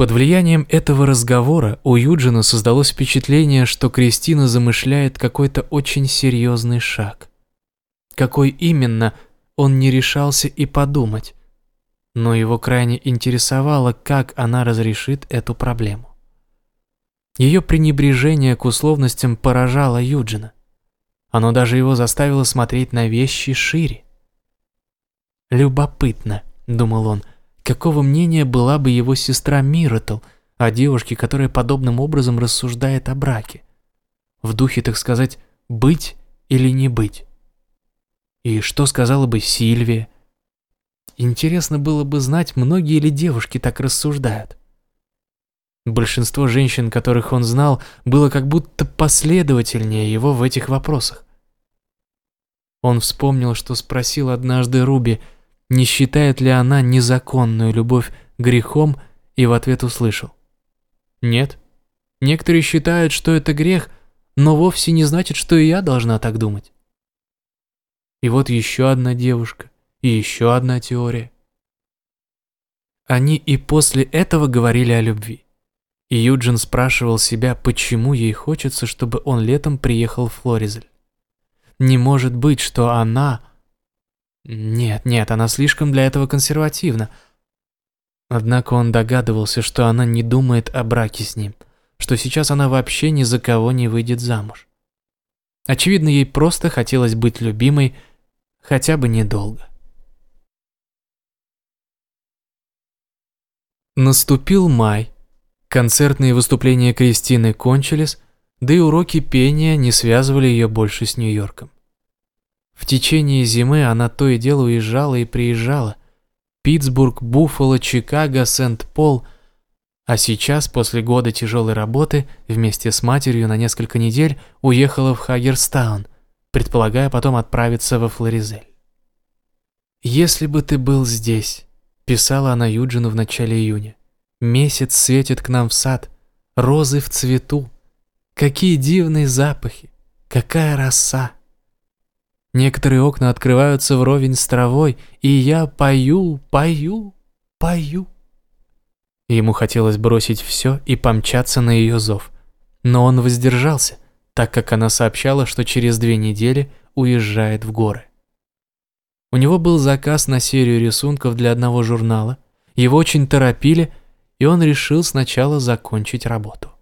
Под влиянием этого разговора у Юджина создалось впечатление, что Кристина замышляет какой-то очень серьезный шаг. Какой именно, он не решался и подумать, но его крайне интересовало, как она разрешит эту проблему. Ее пренебрежение к условностям поражало Юджина. Оно даже его заставило смотреть на вещи шире. «Любопытно», — думал он, — «какого мнения была бы его сестра Миротл о девушке, которая подобным образом рассуждает о браке? В духе, так сказать, быть или не быть? И что сказала бы Сильвия? Интересно было бы знать, многие ли девушки так рассуждают. Большинство женщин, которых он знал, было как будто последовательнее его в этих вопросах. Он вспомнил, что спросил однажды Руби, не считает ли она незаконную любовь грехом, и в ответ услышал. «Нет. Некоторые считают, что это грех, но вовсе не значит, что и я должна так думать». И вот еще одна девушка, и еще одна теория. Они и после этого говорили о любви. И Юджин спрашивал себя, почему ей хочется, чтобы он летом приехал в Флоризель. Не может быть, что она... Нет, нет, она слишком для этого консервативна. Однако он догадывался, что она не думает о браке с ним, что сейчас она вообще ни за кого не выйдет замуж. Очевидно, ей просто хотелось быть любимой хотя бы недолго. Наступил май. Концертные выступления Кристины кончились, да и уроки пения не связывали ее больше с Нью-Йорком. В течение зимы она то и дело уезжала и приезжала. Питтсбург, Буффало, Чикаго, Сент-Пол. А сейчас, после года тяжелой работы, вместе с матерью на несколько недель уехала в Хагерстаун, предполагая потом отправиться во Флоризель. «Если бы ты был здесь», – писала она Юджину в начале июня. Месяц светит к нам в сад, розы в цвету. Какие дивные запахи, какая роса. Некоторые окна открываются вровень с травой, и я пою, пою, пою. Ему хотелось бросить все и помчаться на ее зов. Но он воздержался, так как она сообщала, что через две недели уезжает в горы. У него был заказ на серию рисунков для одного журнала. Его очень торопили, и он решил сначала закончить работу.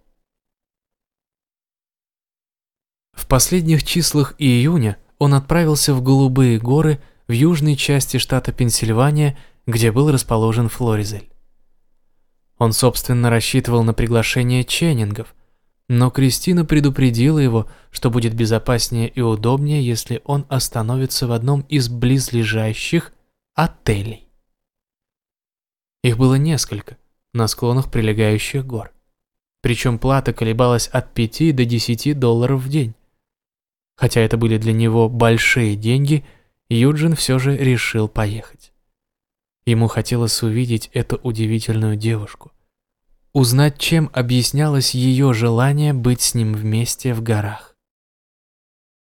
В последних числах июня он отправился в Голубые горы в южной части штата Пенсильвания, где был расположен Флоризель. Он, собственно, рассчитывал на приглашение Ченнингов, но Кристина предупредила его, что будет безопаснее и удобнее, если он остановится в одном из близлежащих отелей. Их было несколько – на склонах прилегающих гор. Причем плата колебалась от 5 до 10 долларов в день. Хотя это были для него большие деньги, Юджин все же решил поехать. Ему хотелось увидеть эту удивительную девушку. Узнать, чем объяснялось ее желание быть с ним вместе в горах.